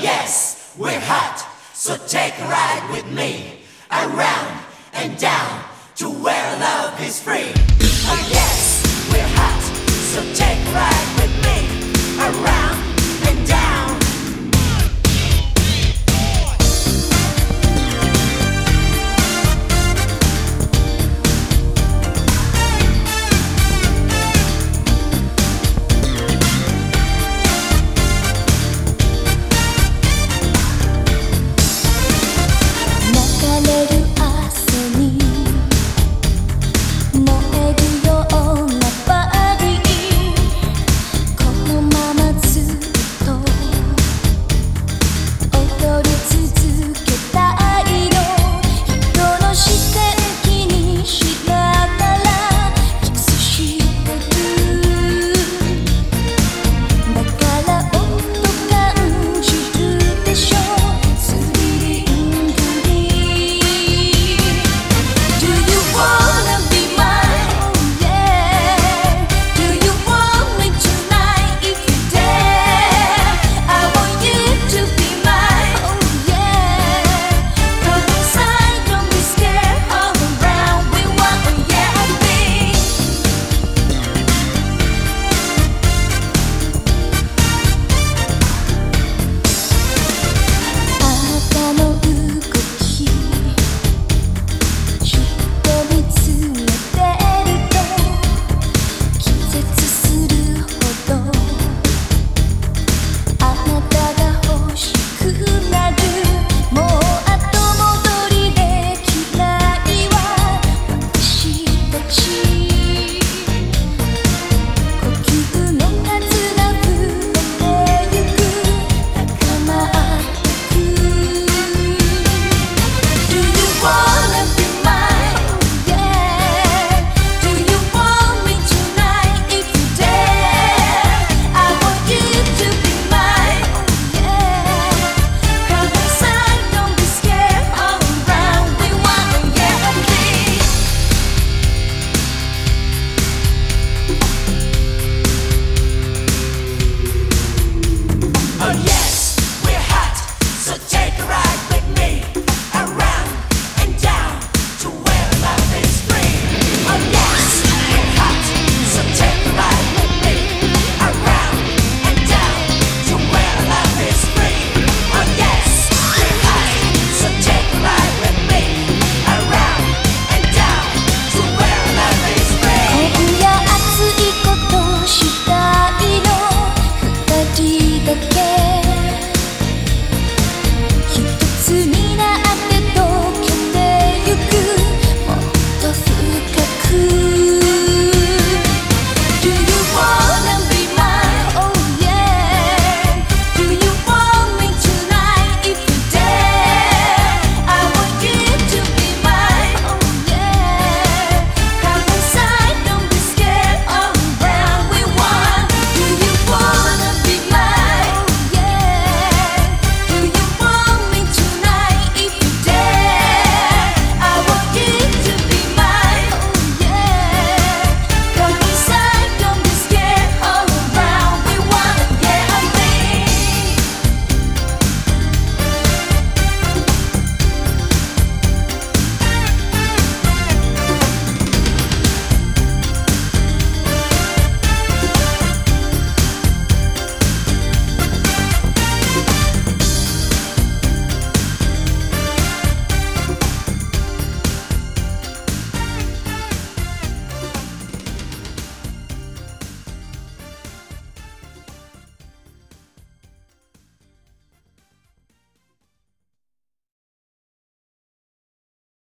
Yes, we're hot, so take a ride with me around and down to where love is free.